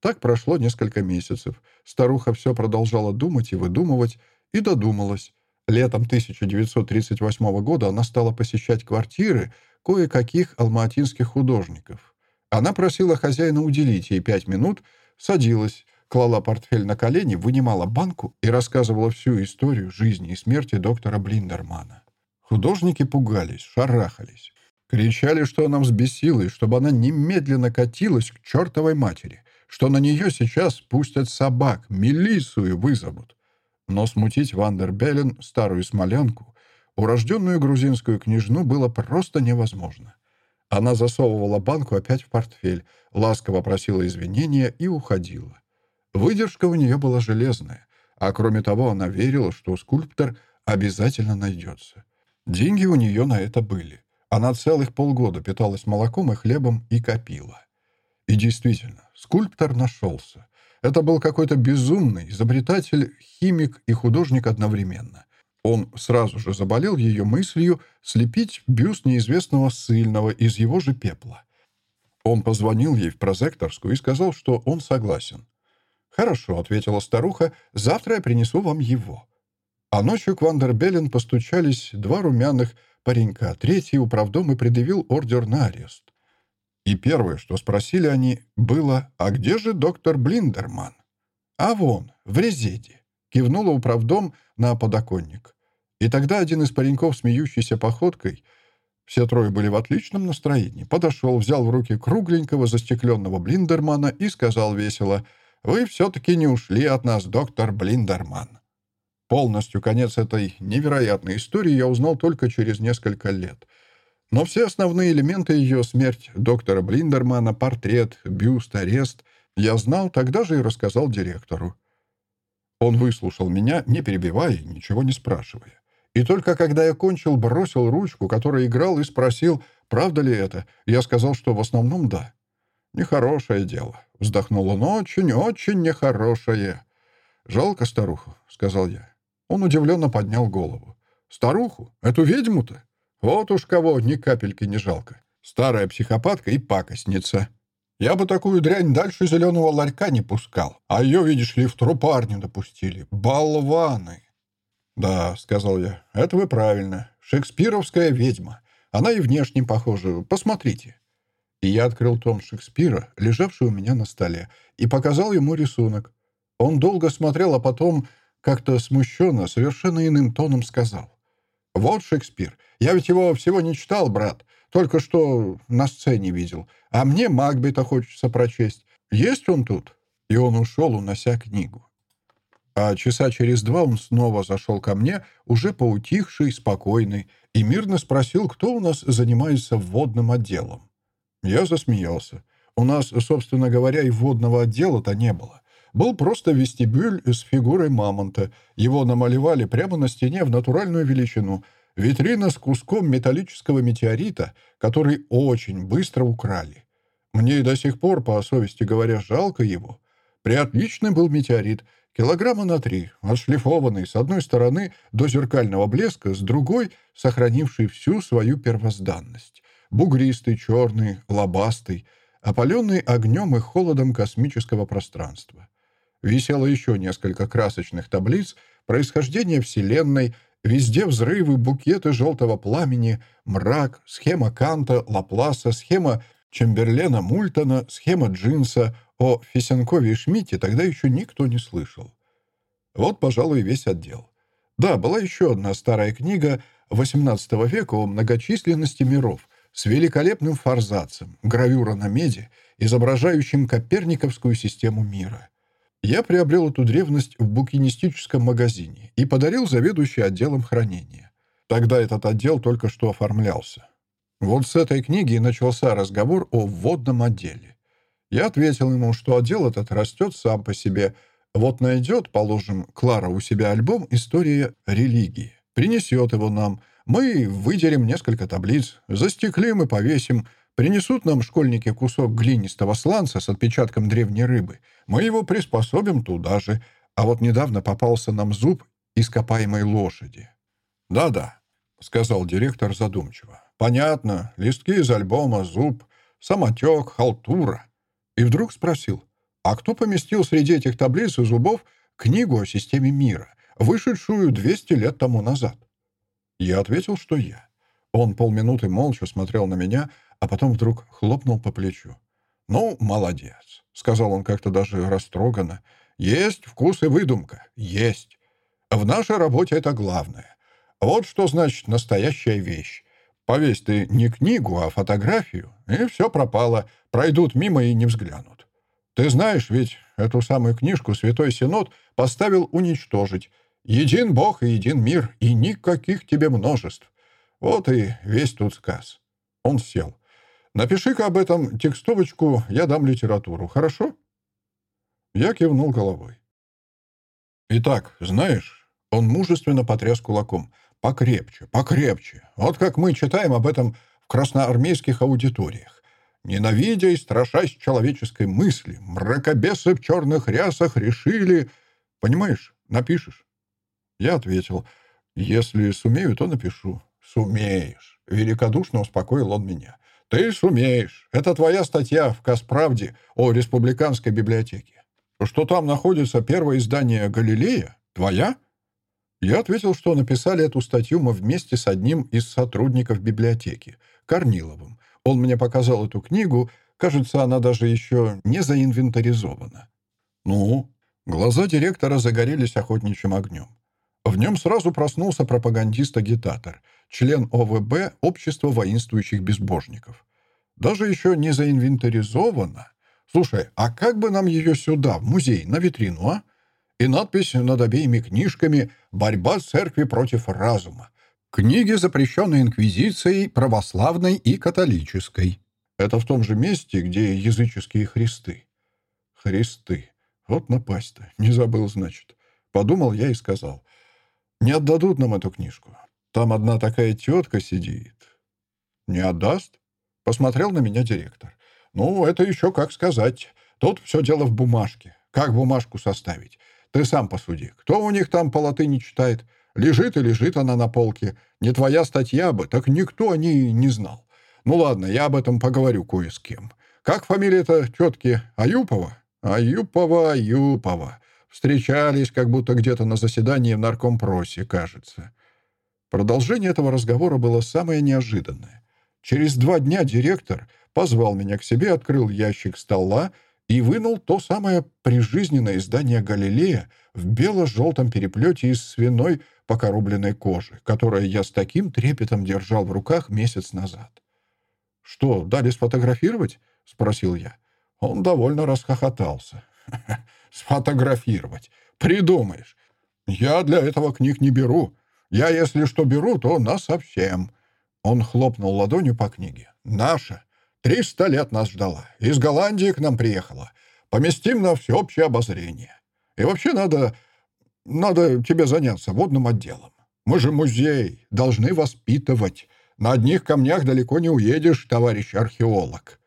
Так прошло несколько месяцев. Старуха все продолжала думать и выдумывать, и додумалась. Летом 1938 года она стала посещать квартиры кое-каких алматинских художников. Она просила хозяина уделить ей пять минут, садилась, клала портфель на колени, вынимала банку и рассказывала всю историю жизни и смерти доктора Блиндермана. Художники пугались, шарахались. Кричали, что она взбесила, и чтобы она немедленно катилась к чертовой матери, что на нее сейчас пустят собак, милицию вызовут. Но смутить Вандербеллен, старую смолянку, урожденную грузинскую княжну, было просто невозможно. Она засовывала банку опять в портфель, ласково просила извинения и уходила. Выдержка у нее была железная, а кроме того она верила, что скульптор обязательно найдется. Деньги у нее на это были. Она целых полгода питалась молоком и хлебом и копила. И действительно, скульптор нашелся. Это был какой-то безумный изобретатель, химик и художник одновременно. Он сразу же заболел ее мыслью слепить бюст неизвестного ссыльного из его же пепла. Он позвонил ей в прозекторскую и сказал, что он согласен. «Хорошо», — ответила старуха, — «завтра я принесу вам его». А ночью к Вандербеллен постучались два румяных паренька, третий управдом и предъявил ордер на арест. И первое, что спросили они, было «А где же доктор Блиндерман?» «А вон, в резеде», — кивнула управдом на подоконник. И тогда один из пареньков, смеющийся походкой, все трое были в отличном настроении, подошел, взял в руки кругленького застекленного Блиндермана и сказал весело — вы все-таки не ушли от нас, доктор Блиндерман. Полностью конец этой невероятной истории я узнал только через несколько лет. Но все основные элементы ее смерть доктора Блиндермана, портрет, бюст, арест я знал, тогда же и рассказал директору. Он выслушал меня, не перебивая и ничего не спрашивая. И только когда я кончил, бросил ручку, которой играл, и спросил, правда ли это, я сказал, что в основном да. Нехорошее дело. Вздохнул он. «Очень-очень нехорошее». «Жалко старуху», — сказал я. Он удивленно поднял голову. «Старуху? Эту ведьму-то? Вот уж кого ни капельки не жалко. Старая психопатка и пакостница. Я бы такую дрянь дальше зеленого ларька не пускал. А ее, видишь ли, в трупарню допустили. Болваны!» «Да», — сказал я, — «это вы правильно. Шекспировская ведьма. Она и внешне похожа. Посмотрите». И я открыл том Шекспира, лежавший у меня на столе, и показал ему рисунок. Он долго смотрел, а потом как-то смущенно, совершенно иным тоном сказал. «Вот Шекспир. Я ведь его всего не читал, брат. Только что на сцене видел. А мне Макбета хочется прочесть. Есть он тут?» И он ушел, унося книгу. А часа через два он снова зашел ко мне, уже поутихший, спокойный, и мирно спросил, кто у нас занимается вводным отделом. Я засмеялся. У нас, собственно говоря, и вводного отдела-то не было. Был просто вестибюль с фигурой мамонта. Его намалевали прямо на стене в натуральную величину. Витрина с куском металлического метеорита, который очень быстро украли. Мне и до сих пор, по совести говоря, жалко его. Приотличный был метеорит — Килограмма на три, отшлифованный с одной стороны до зеркального блеска, с другой — сохранивший всю свою первозданность. Бугристый, черный, лобастый, опаленный огнем и холодом космического пространства. Висело еще несколько красочных таблиц, происхождение Вселенной, везде взрывы, букеты желтого пламени, мрак, схема Канта, Лапласа, схема Чемберлена Мультона, схема Джинса, о Фесенкове и Шмидте тогда еще никто не слышал. Вот, пожалуй, весь отдел. Да, была еще одна старая книга XVIII века о многочисленности миров с великолепным форзацем, гравюра на меди, изображающим коперниковскую систему мира. Я приобрел эту древность в букинистическом магазине и подарил заведующей отделом хранения. Тогда этот отдел только что оформлялся. Вот с этой книги и начался разговор о вводном отделе. Я ответил ему, что отдел этот растет сам по себе. Вот найдет, положим, Клара у себя альбом «История религии». Принесет его нам. Мы выделим несколько таблиц, застеклим и повесим. Принесут нам школьники кусок глинистого сланца с отпечатком древней рыбы. Мы его приспособим туда же. А вот недавно попался нам зуб ископаемой лошади. «Да-да», — сказал директор задумчиво. «Понятно. Листки из альбома, зуб, самотек, халтура. И вдруг спросил, а кто поместил среди этих таблиц и зубов книгу о системе мира, вышедшую 200 лет тому назад? Я ответил, что я. Он полминуты молча смотрел на меня, а потом вдруг хлопнул по плечу. «Ну, молодец», — сказал он как-то даже растроганно. «Есть вкус и выдумка. Есть. В нашей работе это главное. Вот что значит настоящая вещь. Повесь ты не книгу, а фотографию, и все пропало. Пройдут мимо и не взглянут. Ты знаешь, ведь эту самую книжку Святой Синод поставил уничтожить. Един Бог и един мир, и никаких тебе множеств. Вот и весь тут сказ. Он сел. Напиши-ка об этом текстовочку, я дам литературу, хорошо? Я кивнул головой. Итак, знаешь, он мужественно потряс кулаком. Покрепче, покрепче. Вот как мы читаем об этом в красноармейских аудиториях. Ненавидя и страшась человеческой мысли, мракобесы в черных рясах решили... Понимаешь, напишешь? Я ответил, если сумею, то напишу. Сумеешь. Великодушно успокоил он меня. Ты сумеешь. Это твоя статья в «Касправде» о республиканской библиотеке. Что там находится первое издание «Галилея»? Твоя? Я ответил, что написали эту статью мы вместе с одним из сотрудников библиотеки, Корниловым. Он мне показал эту книгу, кажется, она даже еще не заинвентаризована. Ну, глаза директора загорелись охотничьим огнем. В нем сразу проснулся пропагандист-агитатор, член ОВБ Общества воинствующих безбожников. Даже еще не заинвентаризована. Слушай, а как бы нам ее сюда, в музей, на витрину, а? и надпись над обеими книжками «Борьба церкви против разума». Книги, запрещенные инквизицией, православной и католической. Это в том же месте, где языческие христы. Христы. Вот напасть-то. Не забыл, значит. Подумал я и сказал. Не отдадут нам эту книжку. Там одна такая тетка сидит. Не отдаст? Посмотрел на меня директор. Ну, это еще как сказать. Тут все дело в бумажке. Как бумажку составить? Ты сам посуди. Кто у них там по латыни читает? Лежит и лежит она на полке. Не твоя статья бы, так никто о ней не знал. Ну ладно, я об этом поговорю кое с кем. Как фамилия-то тетки? Аюпова? Аюпова, Аюпова. Встречались как будто где-то на заседании в наркомпросе, кажется. Продолжение этого разговора было самое неожиданное. Через два дня директор позвал меня к себе, открыл ящик стола, и вынул то самое прижизненное издание «Галилея» в бело-желтом переплете из свиной покоробленной кожи, которое я с таким трепетом держал в руках месяц назад. «Что, дали сфотографировать?» — спросил я. Он довольно расхохотался. Сфотографировать. Придумаешь. Я для этого книг не беру. Я, если что беру, то насовсем. Он хлопнул ладонью по книге. Наша. Триста лет нас ждала. Из Голландии к нам приехала. Поместим на всеобщее обозрение. И вообще надо... Надо тебе заняться водным отделом. Мы же музей, должны воспитывать. На одних камнях далеко не уедешь, товарищ археолог».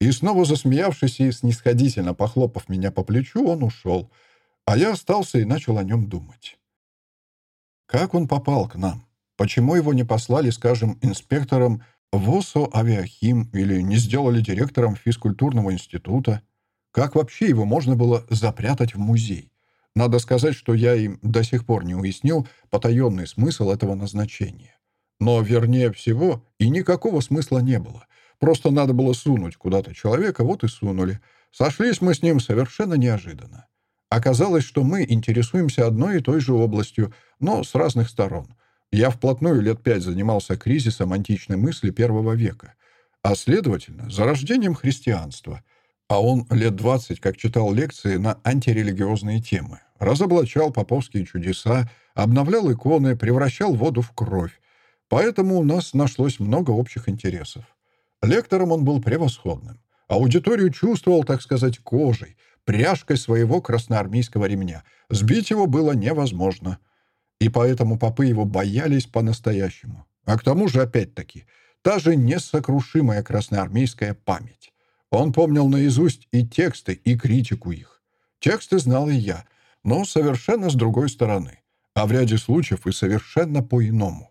И снова засмеявшись и снисходительно похлопав меня по плечу, он ушел, а я остался и начал о нем думать. Как он попал к нам? Почему его не послали, скажем, инспектором ВОСО «Авиахим» или не сделали директором физкультурного института? Как вообще его можно было запрятать в музей? Надо сказать, что я им до сих пор не уяснил потаенный смысл этого назначения. Но, вернее всего, и никакого смысла не было. Просто надо было сунуть куда-то человека, вот и сунули. Сошлись мы с ним совершенно неожиданно. Оказалось, что мы интересуемся одной и той же областью, но с разных сторон. Я вплотную лет пять занимался кризисом античной мысли первого века, а, следовательно, зарождением христианства. А он лет двадцать как читал лекции на антирелигиозные темы, разоблачал поповские чудеса, обновлял иконы, превращал воду в кровь. Поэтому у нас нашлось много общих интересов. Лектором он был превосходным. Аудиторию чувствовал, так сказать, кожей, пряжкой своего красноармейского ремня. Сбить его было невозможно — и поэтому попы его боялись по-настоящему. А к тому же, опять-таки, та же несокрушимая красноармейская память. Он помнил наизусть и тексты, и критику их. Тексты знал и я, но совершенно с другой стороны, а в ряде случаев и совершенно по-иному.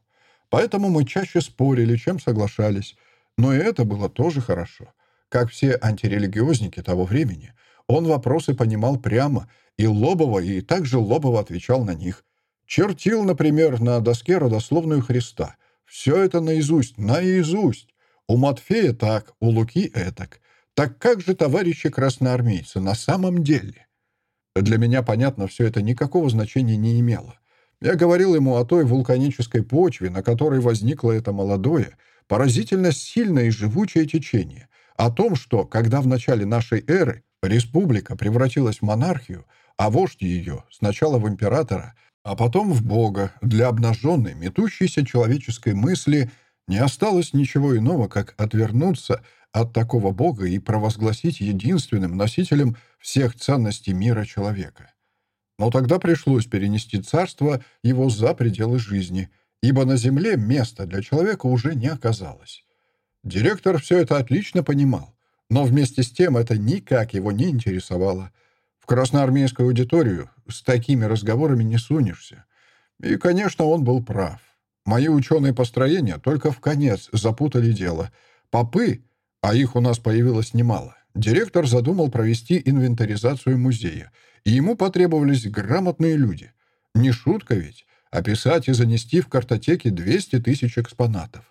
Поэтому мы чаще спорили, чем соглашались. Но и это было тоже хорошо. Как все антирелигиозники того времени, он вопросы понимал прямо и лобово, и также лобово отвечал на них, Чертил, например, на доске родословную Христа. Все это наизусть, наизусть. У Матфея так, у Луки этак. Так как же, товарищи красноармейцы, на самом деле? Для меня, понятно, все это никакого значения не имело. Я говорил ему о той вулканической почве, на которой возникло это молодое, поразительно сильное и живучее течение, о том, что, когда в начале нашей эры республика превратилась в монархию, а вождь ее, сначала в императора, а потом в Бога, для обнаженной, метущейся человеческой мысли не осталось ничего иного, как отвернуться от такого Бога и провозгласить единственным носителем всех ценностей мира человека. Но тогда пришлось перенести царство его за пределы жизни, ибо на земле места для человека уже не оказалось. Директор все это отлично понимал, но вместе с тем это никак его не интересовало. В красноармейскую аудиторию с такими разговорами не сунешься. И, конечно, он был прав. Мои ученые построения только в конец запутали дело. Попы, а их у нас появилось немало, директор задумал провести инвентаризацию музея, и ему потребовались грамотные люди. Не шутка ведь, описать и занести в картотеке 200 тысяч экспонатов.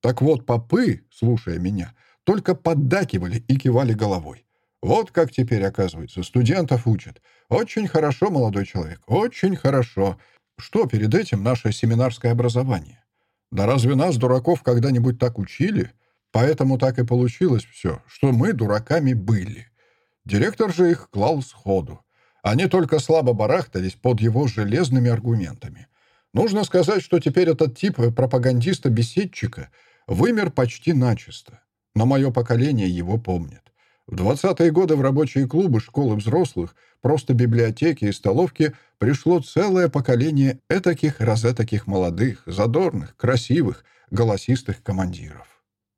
Так вот, попы, слушая меня, только поддакивали и кивали головой. Вот как теперь, оказывается, студентов учат. Очень хорошо, молодой человек, очень хорошо. Что перед этим наше семинарское образование? Да разве нас, дураков, когда-нибудь так учили? Поэтому так и получилось все, что мы дураками были. Директор же их клал сходу. Они только слабо барахтались под его железными аргументами. Нужно сказать, что теперь этот тип пропагандиста-беседчика вымер почти начисто. Но мое поколение его помнит. В 20-е годы в рабочие клубы, школы взрослых, просто библиотеки и столовки пришло целое поколение этаких розетаких молодых, задорных, красивых, голосистых командиров.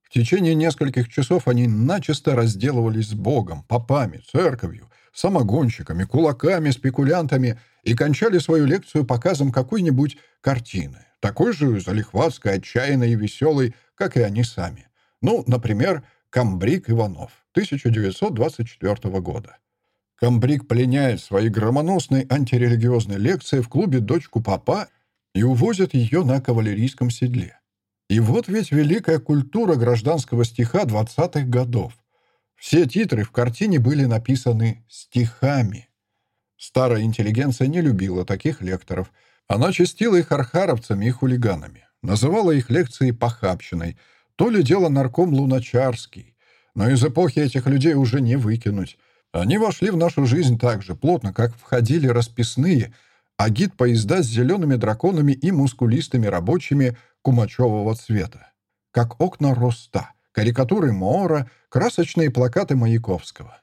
В течение нескольких часов они начисто разделывались с Богом, попами, церковью, самогонщиками, кулаками, спекулянтами и кончали свою лекцию показом какой-нибудь картины, такой же залихватской, отчаянной и веселой, как и они сами. Ну, например, Камбрик Иванов, 1924 года. Камбрик пленяет своей громоносной антирелигиозной лекции в клубе дочку папа и увозит ее на кавалерийском седле. И вот ведь великая культура гражданского стиха 20-х годов. Все титры в картине были написаны стихами. Старая интеллигенция не любила таких лекторов. Она чистила их архаровцами и хулиганами. Называла их лекции похабщиной – то ли дело нарком Луначарский. Но из эпохи этих людей уже не выкинуть. Они вошли в нашу жизнь так же плотно, как входили расписные, а гид-поезда с зелеными драконами и мускулистыми рабочими кумачевого цвета, как окна Роста, карикатуры Моора, красочные плакаты Маяковского.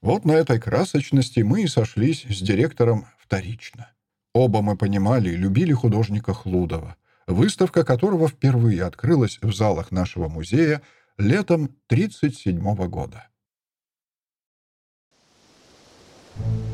Вот на этой красочности мы и сошлись с директором вторично. Оба мы понимали и любили художника Хлудова, выставка которого впервые открылась в залах нашего музея летом 1937 года. Thank you.